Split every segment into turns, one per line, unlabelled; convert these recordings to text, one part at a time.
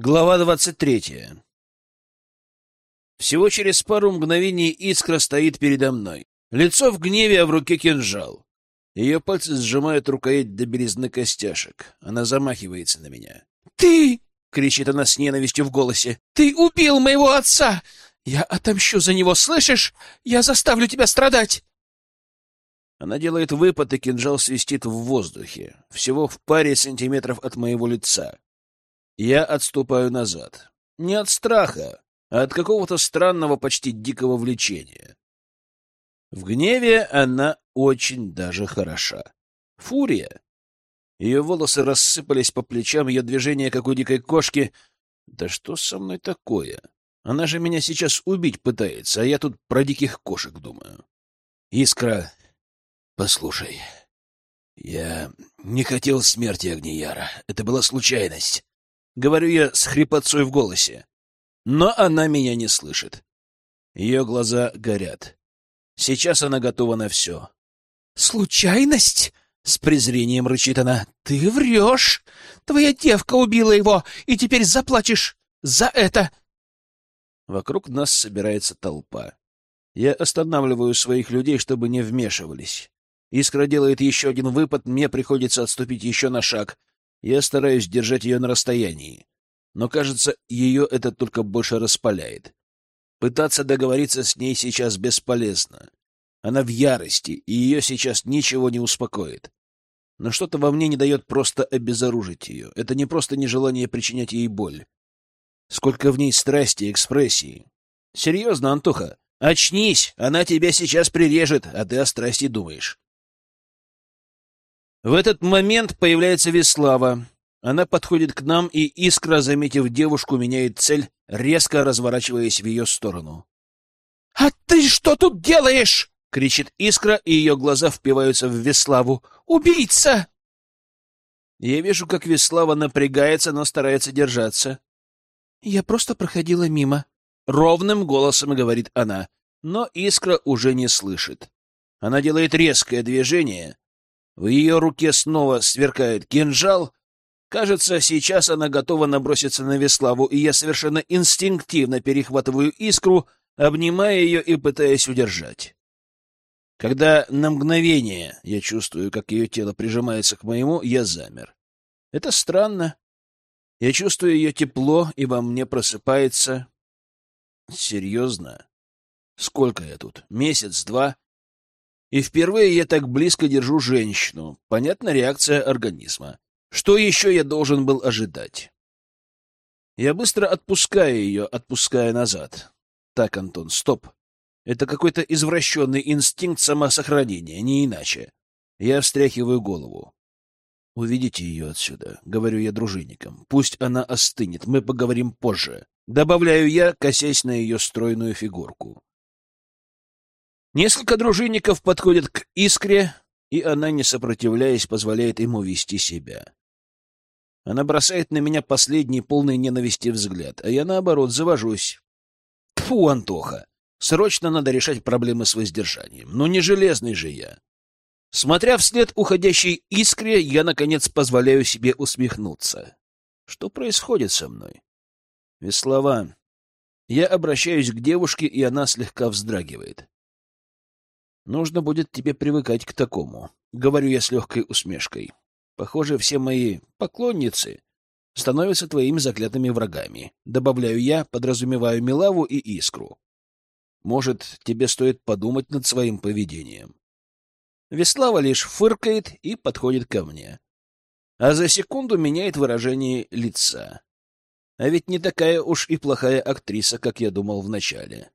Глава двадцать третья. Всего через пару мгновений искра стоит передо мной. Лицо в гневе, а в руке кинжал. Ее пальцы сжимают рукоять до белизны костяшек. Она замахивается на меня.
«Ты!»
— кричит она с ненавистью в голосе.
«Ты убил моего отца! Я отомщу за него, слышишь? Я заставлю тебя страдать!»
Она делает выпад, и кинжал свистит в воздухе, всего в паре сантиметров от моего лица. Я отступаю назад. Не от страха, а от какого-то странного, почти дикого влечения. В гневе она очень даже хороша. Фурия. Ее волосы рассыпались по плечам, ее движение, как у дикой кошки. Да что со мной такое? Она же меня сейчас убить пытается, а я тут про диких кошек думаю. Искра, послушай, я не хотел смерти Огнияра. Это была случайность. Говорю я с хрипотцой в голосе. Но она меня не слышит. Ее глаза горят. Сейчас она готова на все.
«Случайность?» — с презрением рычит она. «Ты врешь! Твоя девка убила его, и теперь заплатишь за это!»
Вокруг нас собирается толпа. Я останавливаю своих людей, чтобы не вмешивались. Искра делает еще один выпад, мне приходится отступить еще на шаг. Я стараюсь держать ее на расстоянии, но, кажется, ее это только больше распаляет. Пытаться договориться с ней сейчас бесполезно. Она в ярости, и ее сейчас ничего не успокоит. Но что-то во мне не дает просто обезоружить ее. Это не просто нежелание причинять ей боль. Сколько в ней страсти и экспрессии. Серьезно, Антоха, очнись, она тебя сейчас прирежет, а ты о страсти думаешь. В этот момент появляется Веслава. Она подходит к нам, и искра, заметив девушку, меняет цель, резко разворачиваясь в ее сторону.
— А ты что тут делаешь?
— кричит искра, и ее глаза впиваются в Веславу.
— Убийца!
Я вижу, как Веслава напрягается, но старается держаться.
— Я просто проходила мимо.
Ровным голосом говорит она, но искра уже не слышит. Она делает резкое движение, в ее руке снова сверкает кинжал. Кажется, сейчас она готова наброситься на Веславу, и я совершенно инстинктивно перехватываю искру, обнимая ее и пытаясь удержать. Когда на мгновение я чувствую, как ее тело прижимается к моему, я замер. Это странно. Я чувствую ее тепло, и во мне просыпается... Серьезно? Сколько я тут? Месяц, два? И впервые я так близко держу женщину. Понятна реакция организма. Что еще я должен был ожидать? Я быстро отпускаю ее, отпуская назад. Так, Антон, стоп. Это какой-то извращенный инстинкт самосохранения, не иначе. Я встряхиваю голову. «Уведите ее отсюда», — говорю я дружинникам. «Пусть она остынет, мы поговорим позже». Добавляю я, косясь на ее стройную фигурку. Несколько дружинников подходят к искре, и она, не сопротивляясь, позволяет ему вести себя. Она бросает на меня последний полный ненависти взгляд, а я, наоборот, завожусь. Тьфу, Антоха! Срочно надо решать проблемы с воздержанием. Ну, не железный же я. Смотря вслед уходящей искре, я, наконец, позволяю себе усмехнуться. Что происходит со мной? Веслова. Я обращаюсь к девушке, и она слегка вздрагивает. Нужно будет тебе привыкать к такому, — говорю я с легкой усмешкой. Похоже, все мои поклонницы становятся твоими заклятыми врагами. Добавляю я, подразумеваю Милаву и Искру. Может, тебе стоит подумать над своим поведением. Веслава лишь фыркает и подходит ко мне. А за секунду меняет выражение лица. А ведь не такая уж и плохая актриса, как я думал вначале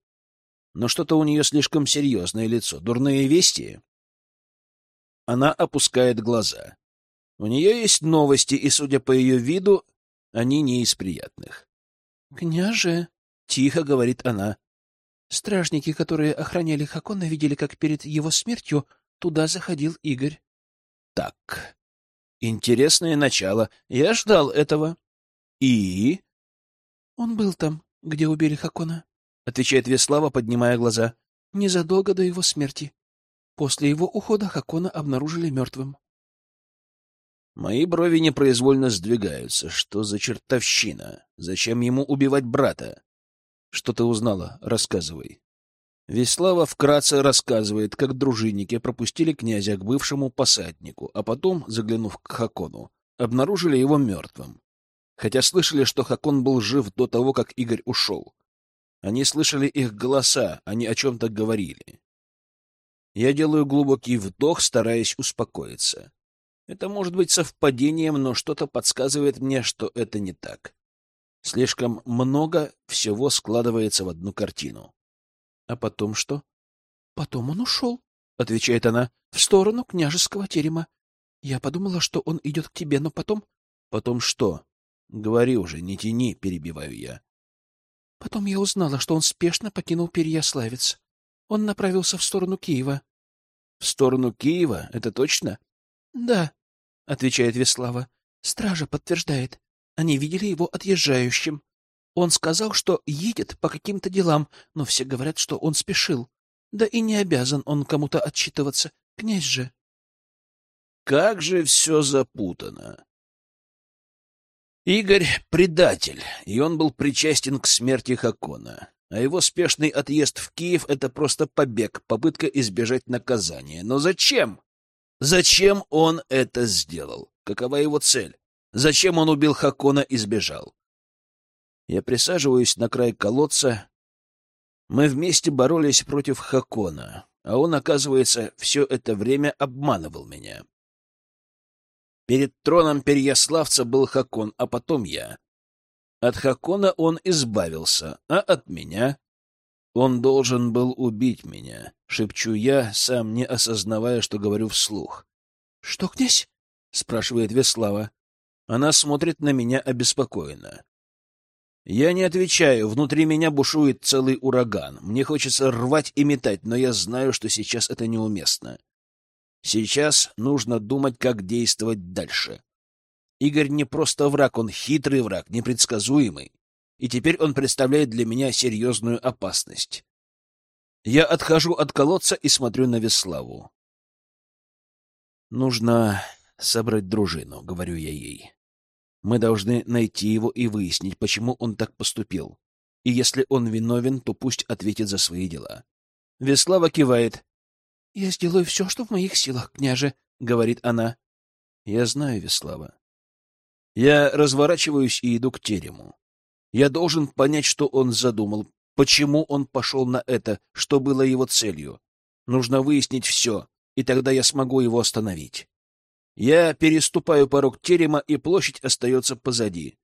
но что-то у нее слишком серьезное лицо. Дурные вести? Она опускает глаза. У нее есть новости, и, судя по ее виду, они не из приятных.
— Княже, — тихо говорит она, — стражники, которые охраняли Хакона, видели, как перед его смертью туда заходил Игорь.
— Так, интересное начало. Я ждал этого. — И?
— Он был там, где убили Хакона.
— отвечает Веслава, поднимая глаза.
— Незадолго до его смерти. После его ухода Хакона обнаружили мертвым.
Мои брови непроизвольно сдвигаются. Что за чертовщина? Зачем ему убивать брата? Что ты узнала? Рассказывай. Веслава вкратце рассказывает, как дружинники пропустили князя к бывшему посаднику, а потом, заглянув к Хакону, обнаружили его мертвым. Хотя слышали, что Хакон был жив до того, как Игорь ушел. Они слышали их голоса, они о чем-то говорили. Я делаю глубокий вдох, стараясь успокоиться. Это может быть совпадением, но что-то подсказывает мне, что это не так. Слишком много всего складывается в одну картину. А потом что? Потом он ушел, — отвечает она, — в сторону княжеского терема. Я подумала, что он идет к тебе, но потом... Потом что? Говори уже, не тяни, перебиваю я. Потом я узнала, что он спешно покинул Переяславец. Он направился в сторону Киева. — В сторону Киева? Это точно? — Да, — отвечает Веслава. — Стража подтверждает. Они видели его отъезжающим. Он сказал, что едет по каким-то делам, но все говорят, что он спешил. Да и не обязан он кому-то отчитываться. Князь же. Как же все запутано. Игорь — предатель, и он был причастен к смерти Хакона. А его спешный отъезд в Киев — это просто побег, попытка избежать наказания. Но зачем? Зачем он это сделал? Какова его цель? Зачем он убил Хакона и сбежал? Я присаживаюсь на край колодца. Мы вместе боролись против Хакона, а он, оказывается, все это время обманывал меня. Перед троном Переяславца был Хакон, а потом я. От Хакона он избавился, а от меня... Он должен был убить меня, шепчу я, сам не осознавая, что говорю вслух. — Что, князь? — спрашивает Веслава. Она смотрит на меня обеспокоенно. Я не отвечаю, внутри меня бушует целый ураган. Мне хочется рвать и метать, но я знаю, что сейчас это неуместно. Сейчас нужно думать, как действовать дальше. Игорь не просто враг, он хитрый враг, непредсказуемый. И теперь он представляет для меня серьезную опасность. Я отхожу от колодца и смотрю на Веславу. Нужно собрать дружину, говорю я ей. Мы должны найти его и выяснить, почему он так поступил. И если он виновен, то пусть ответит за свои дела. Веслава кивает. — Я сделаю все, что в моих силах, княже, — говорит она. — Я знаю, Веслава. Я разворачиваюсь и иду к терему. Я должен понять, что он задумал, почему он пошел на это, что было его целью. Нужно выяснить все, и тогда я смогу его остановить. Я переступаю порог терема, и площадь остается позади.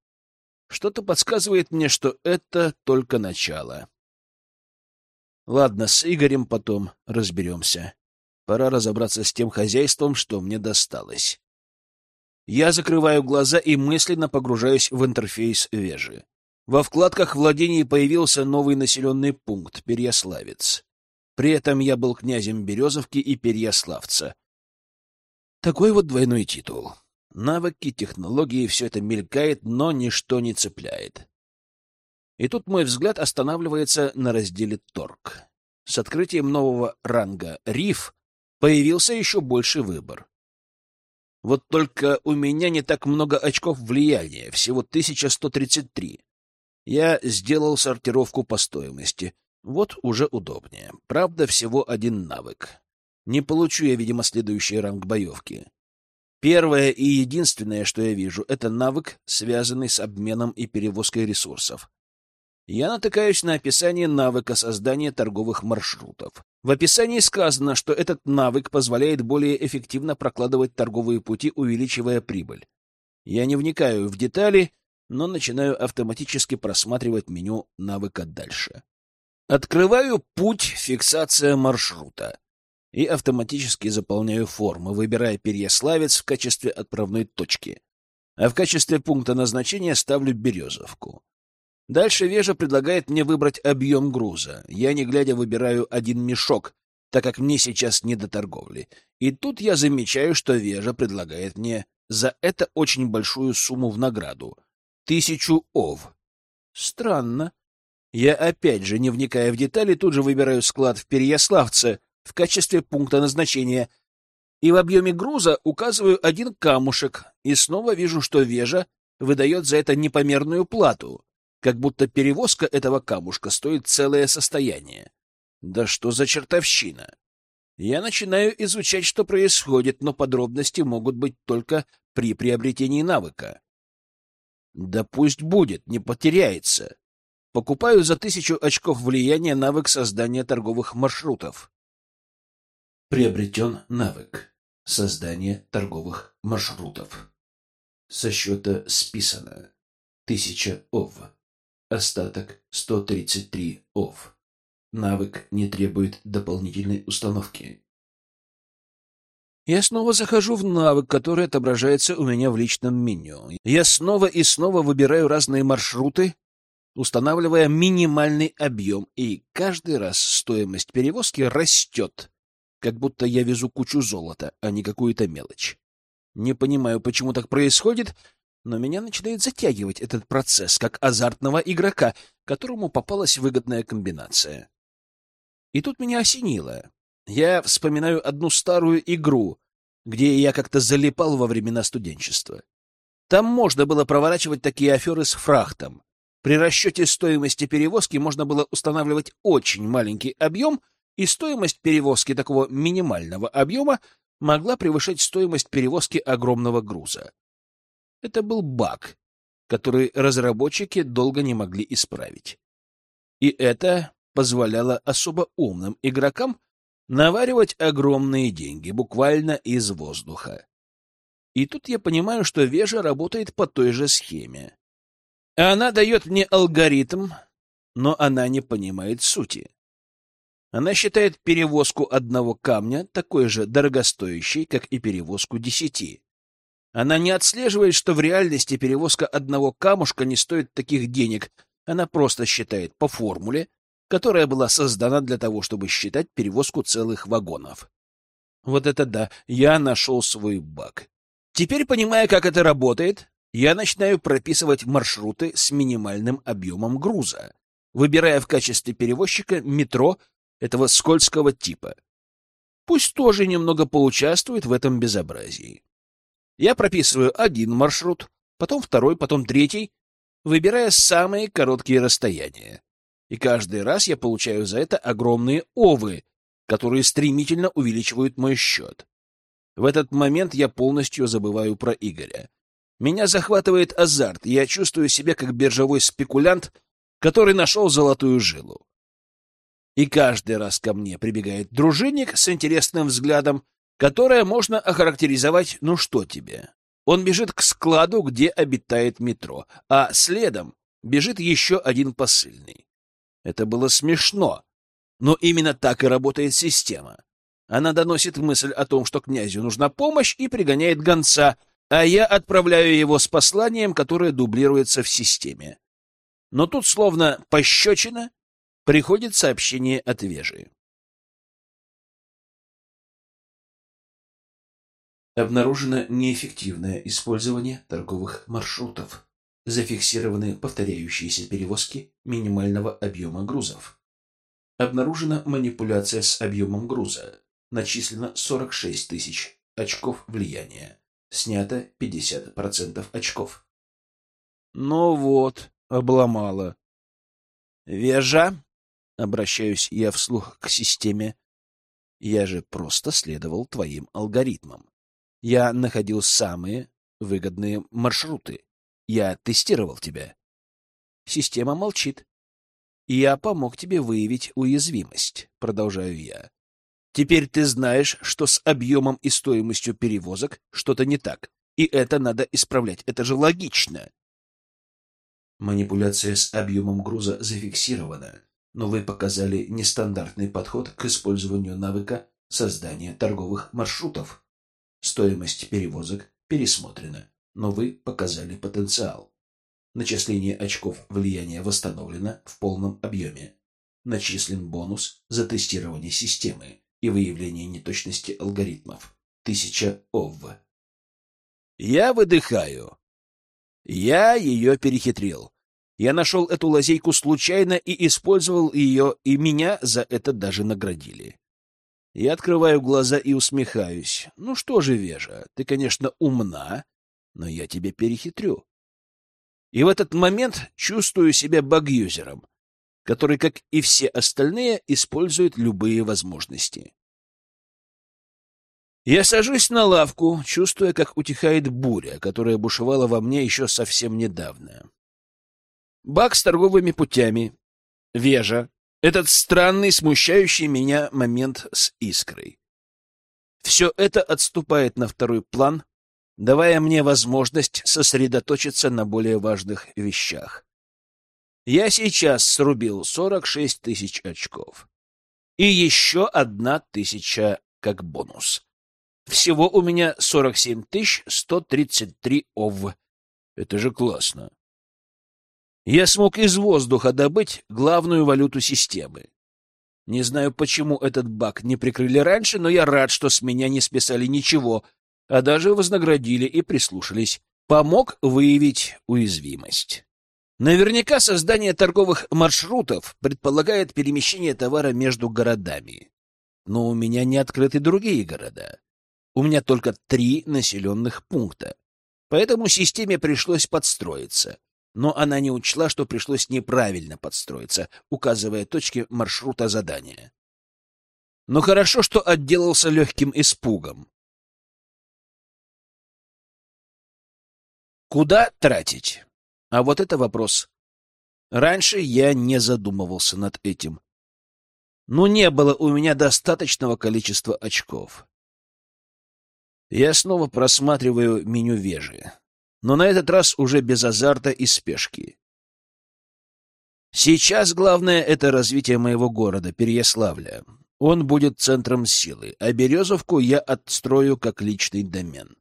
Что-то подсказывает мне, что это только начало. Ладно, с Игорем потом разберемся. Пора разобраться с тем хозяйством, что мне досталось. Я закрываю глаза и мысленно погружаюсь в интерфейс Вежи. Во вкладках владений появился новый населенный пункт — Переяславец. При этом я был князем Березовки и Переяславца, такой вот двойной титул. Навыки, технологии — все это мелькает, но ничто не цепляет. И тут мой взгляд останавливается на разделе «Торг». С открытием нового ранга «Риф» появился еще больше выбор. Вот только у меня не так много очков влияния, всего 1133. Я сделал сортировку по стоимости. Вот уже удобнее. Правда, всего один навык. Не получу я, видимо, следующий ранг боевки. Первое и единственное, что я вижу, это навык, связанный с обменом и перевозкой ресурсов. Я натыкаюсь на описание навыка создания торговых маршрутов. В описании сказано, что этот навык позволяет более эффективно прокладывать торговые пути, увеличивая прибыль. Я не вникаю в детали, но начинаю автоматически просматривать меню навыка дальше. Открываю путь фиксация маршрута и автоматически заполняю форму, выбирая Переяславец в качестве отправной точки, а в качестве пункта назначения ставлю Березовку. Дальше Вежа предлагает мне выбрать объем груза. Я, не глядя, выбираю один мешок, так как мне сейчас не до торговли. И тут я замечаю, что Вежа предлагает мне за это очень большую сумму в награду — тысячу ов. Странно. Я опять же, не вникая в детали, тут же выбираю склад в Переяславце — в качестве пункта назначения. и в объеме груза указываю один камушек, и снова вижу, что вежа выдает за это непомерную плату, как будто перевозка этого камушка стоит целое состояние. Да что за чертовщина? Я начинаю изучать, что происходит, но подробности могут быть только при приобретении навыка. Да пусть будет, не потеряется. Покупаю за тысячу очков влияния навык создания торговых маршрутов. Приобретен навык. Создание торговых маршрутов. Со счета списано. Тысяча ОВ. Остаток 133 ОВ. Навык не требует дополнительной установки. Я снова захожу в навык, который отображается у меня в личном меню. Я снова и снова выбираю разные маршруты, устанавливая минимальный объем, и каждый раз стоимость перевозки растет, как будто я везу кучу золота, а не какую-то мелочь. Не понимаю, почему так происходит, но меня начинает затягивать этот процесс, как азартного игрока, которому попалась выгодная комбинация. И тут меня осенило. Я вспоминаю одну старую игру, где я как-то залипал во времена студенчества. Там можно было проворачивать такие аферы с фрахтом. При расчете стоимости перевозки можно было устанавливать очень маленький объем, и стоимость перевозки такого минимального объема могла превышать стоимость перевозки огромного груза. Это был баг, который разработчики долго не могли исправить. И это позволяло особо умным игрокам наваривать огромные деньги буквально из воздуха. И тут я понимаю, что Вежа работает по той же схеме. Она дает мне алгоритм, но она не понимает сути. Она считает перевозку одного камня такой же дорогостоящей, как и перевозку десяти. Она не отслеживает, что в реальности перевозка одного камушка не стоит таких денег. Она просто считает по формуле, которая была создана для того, чтобы считать перевозку целых вагонов. Вот это да, я нашел свой баг. Теперь, понимая, как это работает, я начинаю прописывать маршруты с минимальным объемом груза, выбирая в качестве перевозчика метро этого скользкого типа. Пусть тоже немного поучаствует в этом безобразии. Я прописываю один маршрут, потом второй, потом третий, выбирая самые короткие расстояния и каждый раз я получаю за это огромные овы, которые стремительно увеличивают мой счет. В этот момент я полностью забываю про Игоря. Меня захватывает азарт, я чувствую себя как биржевой спекулянт, который нашел золотую жилу. И каждый раз ко мне прибегает дружинник с интересным взглядом, которое можно охарактеризовать «ну что тебе?». Он бежит к складу, где обитает метро, а следом бежит еще один посыльный. Это было смешно, но именно так и работает система. Она доносит мысль о том, что князю нужна помощь, и пригоняет гонца, а я отправляю его с посланием, которое дублируется в системе. Но тут, словно пощечина, приходит сообщение от Вежи. Обнаружено неэффективное использование торговых маршрутов зафиксированы повторяющиеся перевозки минимального объема грузов. Обнаружена манипуляция с объемом груза. Начислено 46 тысяч очков влияния. Снято 50% очков. Ну вот, обломала. Вежа, обращаюсь я вслух к системе. Я же просто следовал твоим алгоритмам. Я находил самые выгодные маршруты. Я тестировал тебя. Система молчит. Я помог тебе выявить уязвимость, продолжаю я. Теперь ты знаешь, что с объемом и стоимостью перевозок что-то не так, и это надо исправлять. Это же логично. Манипуляция с объемом груза зафиксирована, но вы показали нестандартный подход к использованию навыка создания торговых маршрутов. Стоимость перевозок пересмотрена но вы показали потенциал. Начисление очков влияния восстановлено в полном объеме. Начислен бонус за тестирование системы и выявление неточности алгоритмов. Тысяча ОВ. Я выдыхаю. Я ее перехитрил. Я нашел эту лазейку случайно и использовал ее, и меня за это даже наградили. Я открываю глаза и усмехаюсь. Ну что же, Вежа, ты, конечно, умна, но я тебя перехитрю. И в этот момент чувствую себя багюзером, который, как и все остальные, использует любые возможности. Я сажусь на лавку, чувствуя, как утихает буря, которая бушевала во мне еще совсем недавно. Бак с торговыми путями, Вежа, этот странный, смущающий меня момент с искрой. Все это отступает на второй план, давая мне возможность сосредоточиться на более важных вещах. Я сейчас срубил 46 тысяч очков. И еще одна тысяча как бонус. Всего у меня 47 133 ОВ. Это же классно. Я смог из воздуха добыть главную валюту системы. Не знаю, почему этот баг не прикрыли раньше, но я рад, что с меня не списали ничего, а даже вознаградили и прислушались. Помог выявить уязвимость. Наверняка создание торговых маршрутов предполагает перемещение товара между городами. Но у меня не открыты другие города. У меня только три населенных пункта. Поэтому системе пришлось подстроиться но она не учла, что пришлось неправильно подстроиться, указывая точки маршрута задания. Но хорошо, что отделался легким испугом. Куда тратить? А вот это вопрос. Раньше я не задумывался над этим. Но не было у меня достаточного количества очков. Я снова просматриваю меню вежи но на этот раз уже без азарта и спешки. Сейчас главное — это развитие моего города, Переяславля. Он будет центром силы, а Березовку я отстрою как личный домен.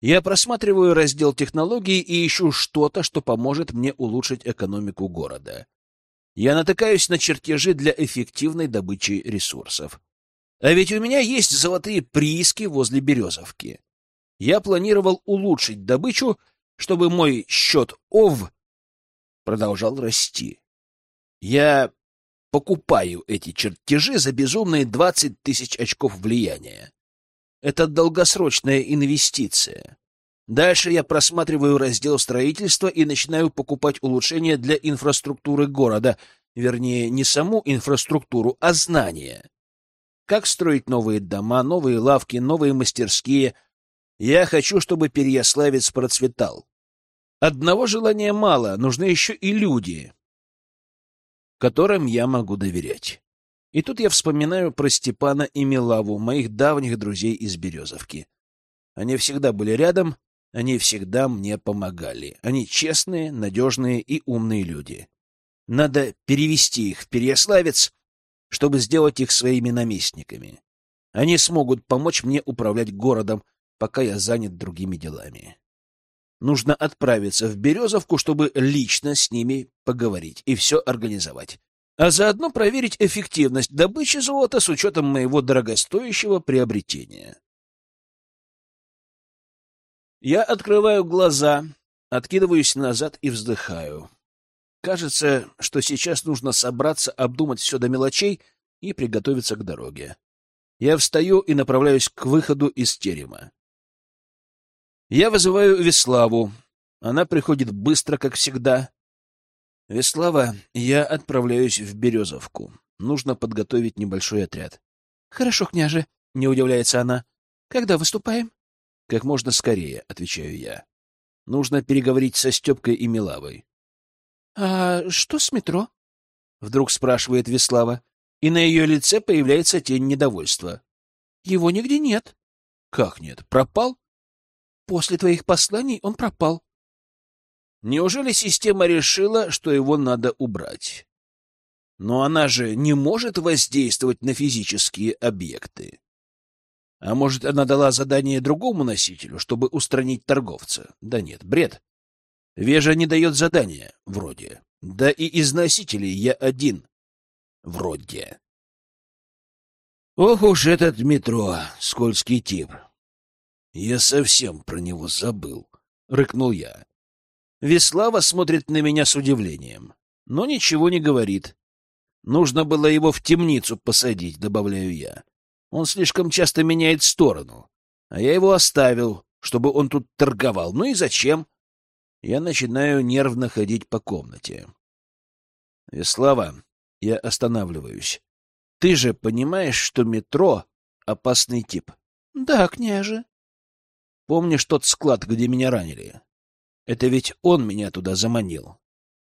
Я просматриваю раздел технологий и ищу что-то, что поможет мне улучшить экономику города. Я натыкаюсь на чертежи для эффективной добычи ресурсов. А ведь у меня есть золотые прииски возле Березовки я планировал улучшить добычу, чтобы мой счет ОВ продолжал расти. Я покупаю эти чертежи за безумные 20 тысяч очков влияния. Это долгосрочная инвестиция. Дальше я просматриваю раздел строительства и начинаю покупать улучшения для инфраструктуры города, вернее, не саму инфраструктуру, а знания. Как строить новые дома, новые лавки, новые мастерские — я хочу, чтобы Переяславец процветал. Одного желания мало, нужны еще и люди, которым я могу доверять. И тут я вспоминаю про Степана и Милаву, моих давних друзей из Березовки. Они всегда были рядом, они всегда мне помогали. Они честные, надежные и умные люди. Надо перевести их в Переяславец, чтобы сделать их своими наместниками. Они смогут помочь мне управлять городом, пока я занят другими делами. Нужно отправиться в Березовку, чтобы лично с ними поговорить и все организовать. А заодно проверить эффективность добычи золота с учетом моего дорогостоящего приобретения. Я открываю глаза, откидываюсь назад и вздыхаю. Кажется, что сейчас нужно собраться, обдумать все до мелочей и приготовиться к дороге. Я встаю и направляюсь к выходу из терема. Я вызываю Веславу. Она приходит быстро, как всегда. Веслава, я отправляюсь в Березовку. Нужно подготовить небольшой отряд.
Хорошо, княже, не удивляется она. Когда выступаем?
Как можно скорее, отвечаю я. Нужно переговорить со Степкой и Милавой.
А что с метро?
Вдруг спрашивает Веслава, и на ее лице появляется тень недовольства.
Его нигде нет.
Как нет? Пропал?
После твоих посланий он пропал.
Неужели система решила, что его надо убрать? Но она же не может воздействовать на физические объекты. А может, она дала задание другому носителю, чтобы устранить торговца? Да нет, бред. Вежа не дает задания, вроде. Да и из носителей я один. Вроде. Ох уж этот метро, скользкий тип. Я совсем про него забыл, — рыкнул я. Веслава смотрит на меня с удивлением, но ничего не говорит. Нужно было его в темницу посадить, добавляю я. Он слишком часто меняет сторону. А я его оставил, чтобы он тут торговал. Ну и зачем? Я начинаю нервно ходить по комнате. Веслава, я останавливаюсь. Ты же понимаешь, что метро — опасный тип?
— Да, княже.
— Помнишь тот склад, где меня ранили? Это ведь он меня туда заманил.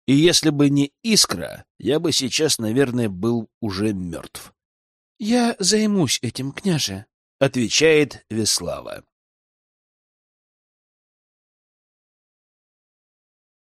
И если бы не искра, я бы сейчас, наверное, был уже мертв.
— Я займусь этим, княже, —
отвечает Веслава.